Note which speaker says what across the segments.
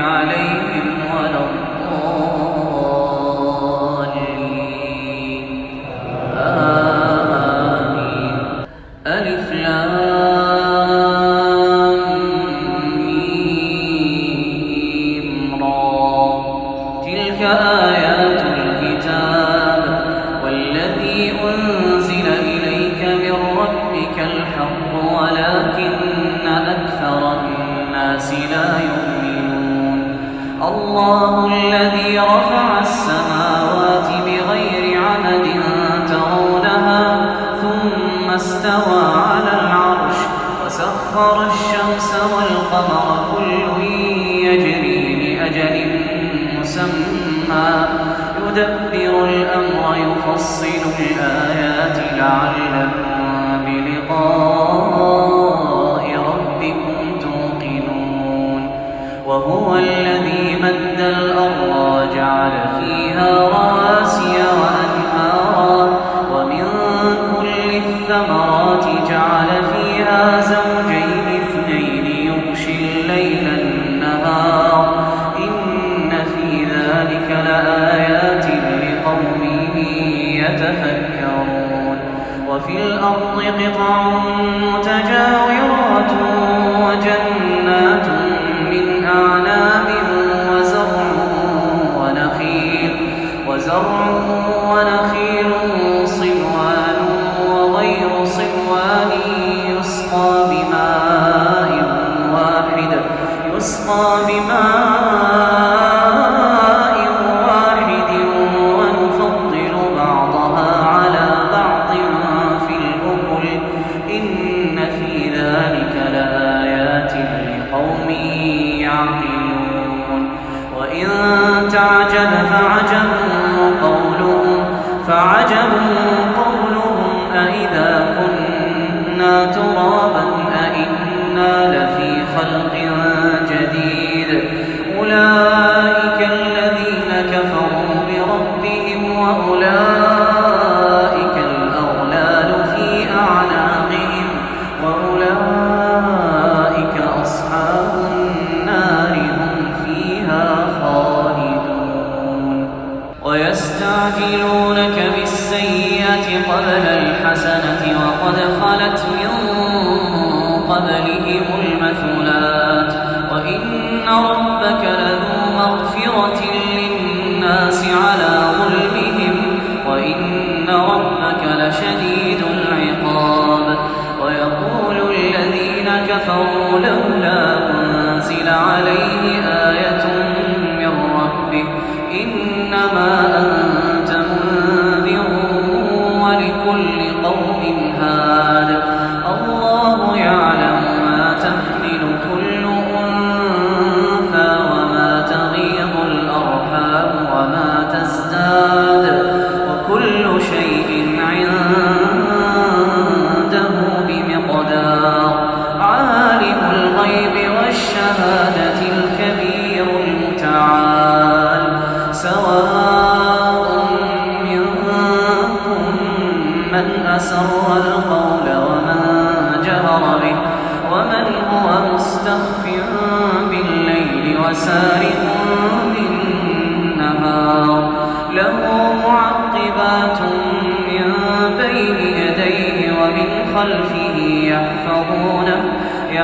Speaker 1: عليهم يدبر الأمر يفصل الآيات لعلكم بلقاء ربكم توقنون. وهو الذي مد الأرض وجعل فيها متجاورات وجنات كذب فعجب قولهم فعجب قبلهم المثلات وإن ربك لذو مغفرة للناس على ظلمهم وإن ربك لشديد العقاب ويقول الذين كفروا لولا أنزل عليه آيات كل شيء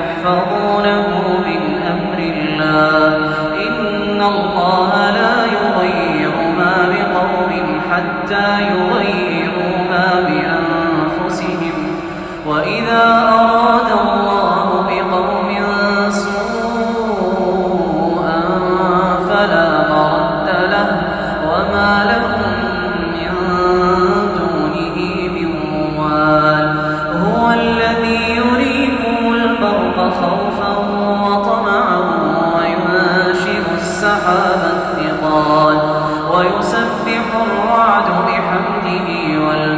Speaker 1: يحفظونه من أمر الله. إن الله لا يغير ما بقوم حتى يغير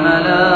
Speaker 1: والملائكة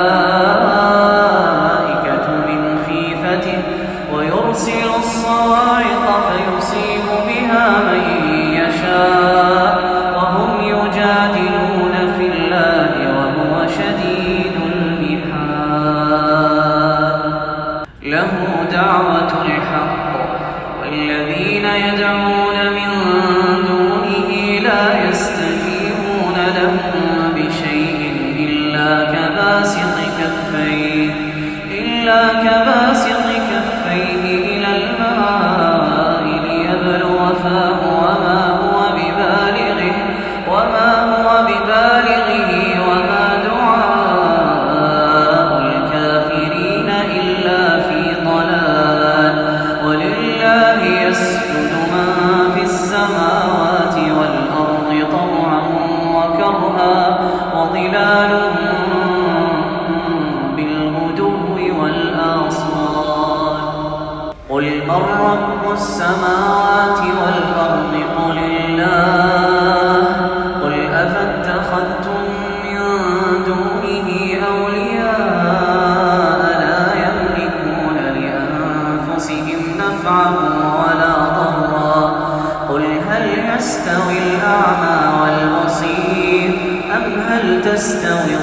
Speaker 1: يستوي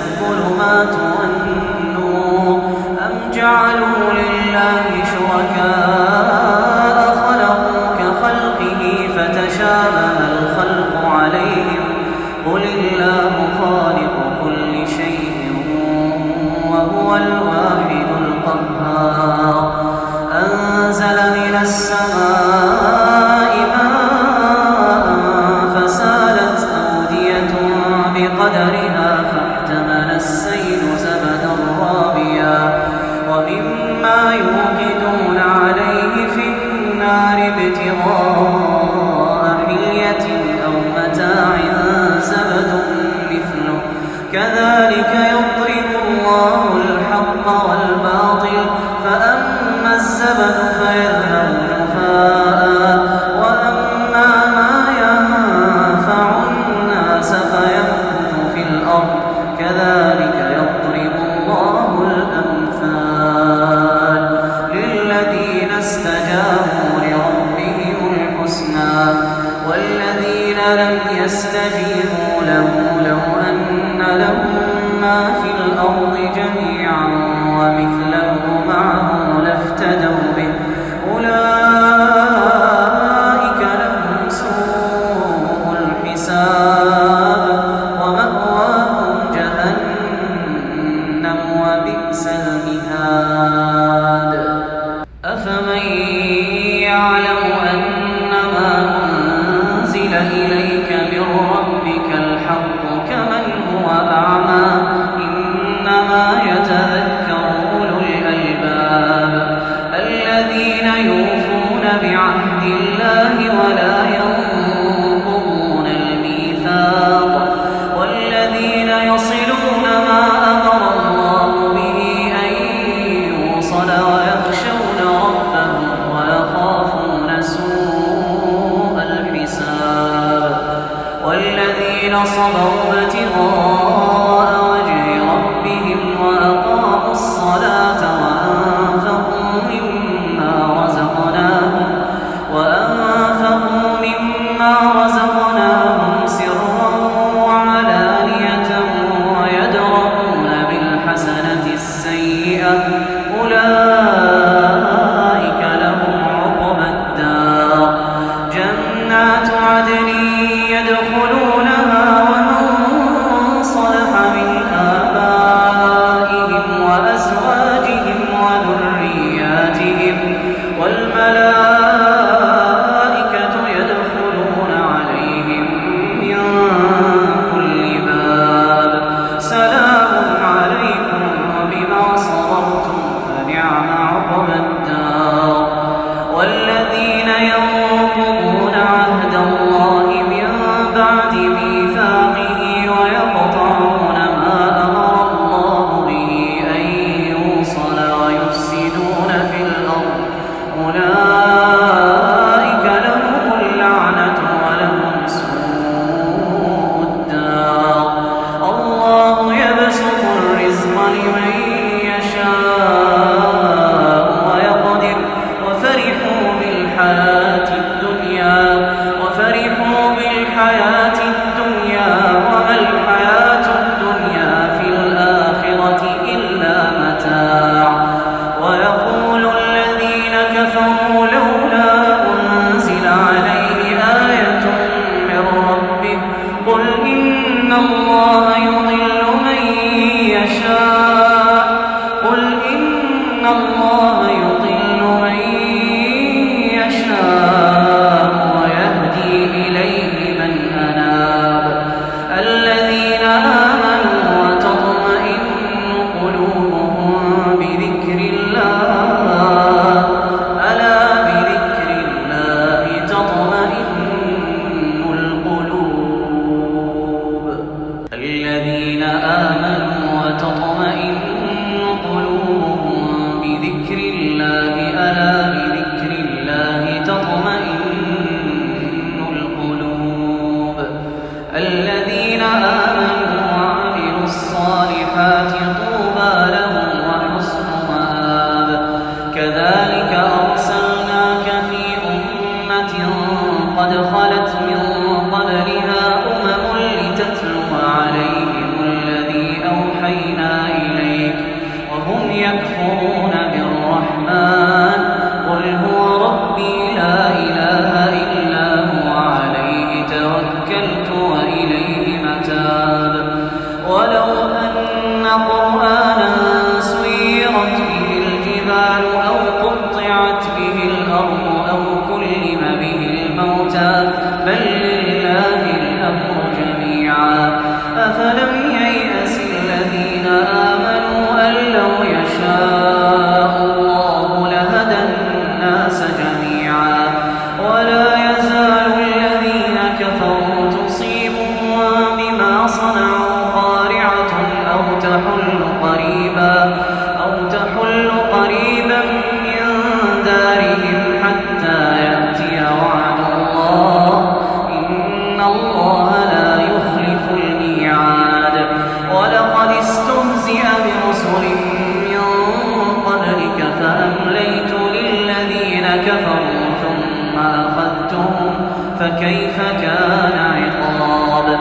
Speaker 1: كفروا ثم أخذتهم فكيف كان عقاب؟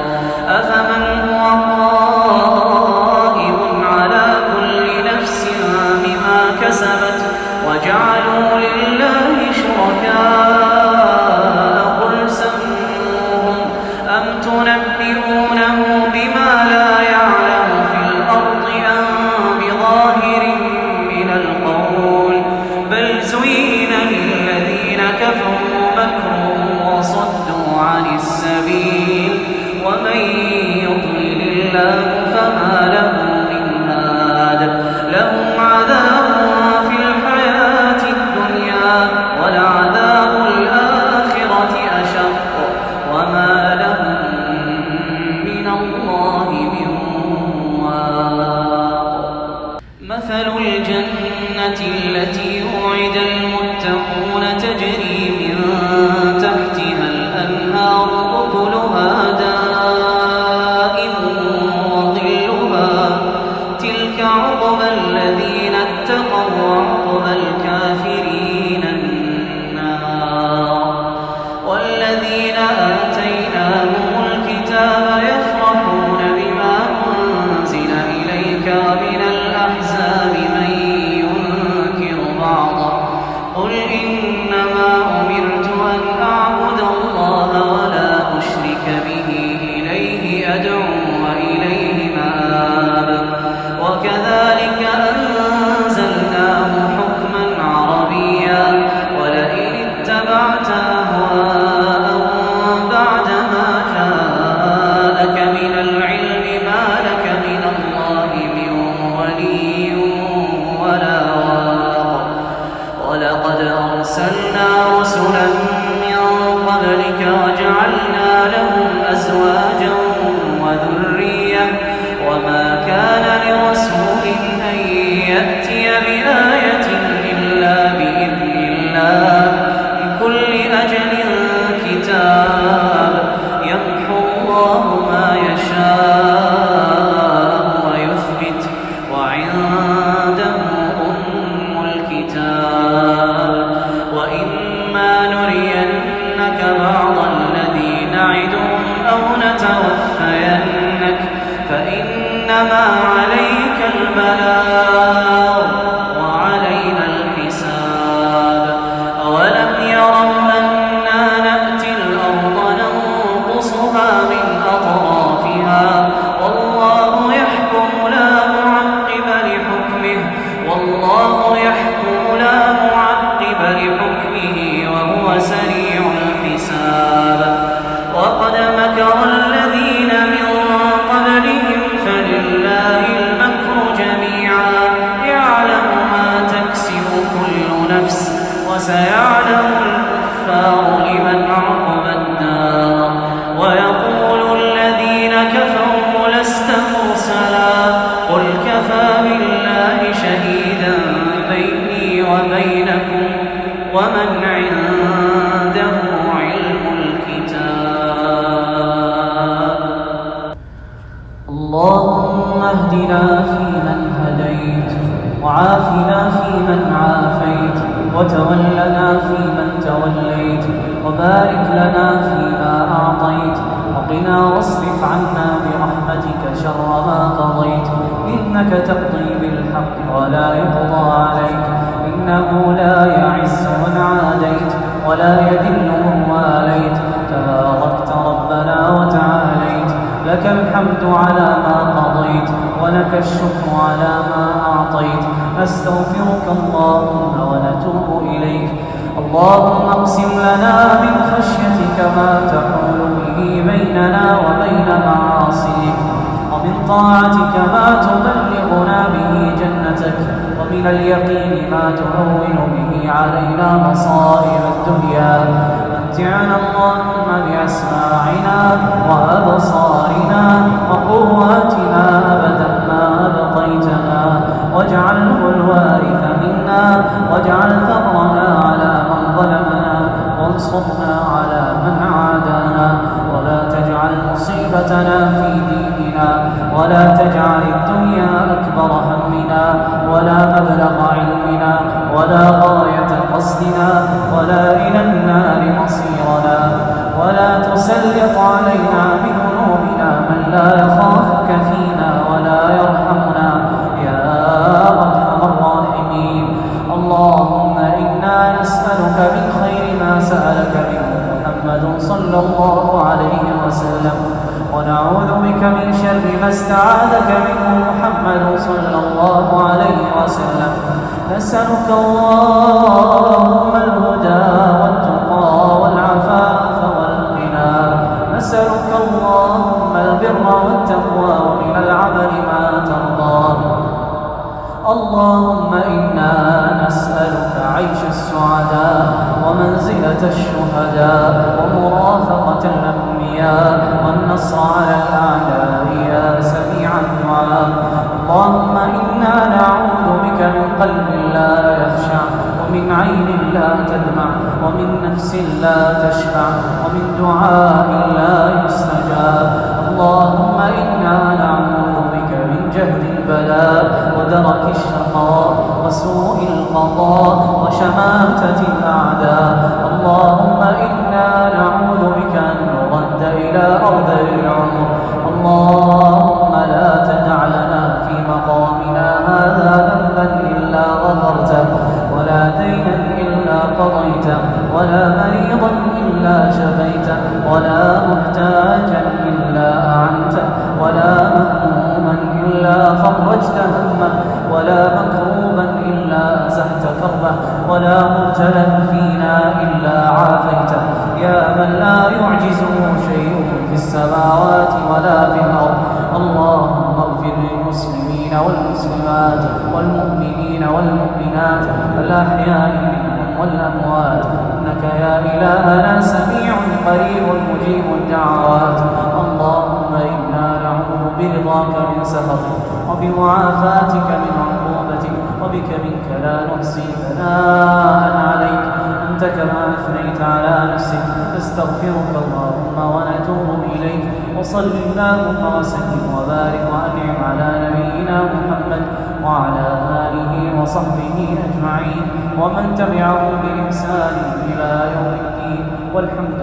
Speaker 1: أفمن هو قائم على كل نفس بما كسبت وجعل أرسلنا رسلا سيعلم الكفار لمن لنا فيما أعطيت. وقنا واصرف عنا برحمتك شر ما قضيت. إنك تقضي بالحق ولا يقضى عليك. إنه لا يعز من عاديت ولا يذل من واليت. تباركت ربنا وتعاليت. لك الحمد على ما قضيت. ولك الشكر على ما أعطيت. أستغفرك اللهم ونتوب إليك. اللهم اقسم لنا من خشيتك ما تحول به بيننا وبين معاصيك ومن طاعتك ما تبلغنا به جنتك ومن اليقين ما تهون به علينا مصائب الدنيا. متعنا اللهم بأسماعنا وأبصارنا وقواتنا أبدا ما أبقيتنا واجعله الوارث منا واجعل ثأرنا على ظلمنا وانصرنا على من عادانا. ولا تجعل مصيبتنا في ديننا ولا تجعل الدنيا أكبر همنا ولا مبلغ علمنا ولا غاية قصدنا ولا إلى النار مصيرنا. ولا تسلط علينا بذنوبنا من لا يخافك صلى الله عليه وسلم. ونعوذ بك من شر ما استعاذك منه محمد صلى الله عليه وسلم. نسألك اللهم الهدى والتقى والعفاف والغنى. نسألك اللهم البر والتقوى ومن العمل ما ترضى. اللهم إنا والنصر على الأعداء يا سميع الدعاء. اللهم إنا نعوذ بك من قلب لا يخشع ومن عين لا تدمع ومن نفس لا تشفع ومن دعاء لا يستجاب. اللهم إنا نعوذ بك من جهد البلاء ودرك الشقاء وسوء القضاء وشماتة الأعداء. اللهم إنا نعوذ بك أن إلى أرض العمر والأموات. إنك يا إلهنا سميع قريب مجيب الدعوات. اللهم إنا نعوذ برضاك من سخطك وبمعافاتك من عقوبتك وبك منك لا نحصي ثناء عليك. أنت كما أثنيت على نفسك. نستغفرك اللهم ونتوب إليك. وصل اللهم وسلم وبارك وأنعم على نبينا محمد وعلى آله وصحبه أجمعين ومن تبعهم بإحسان إلى يوم الدين والحمد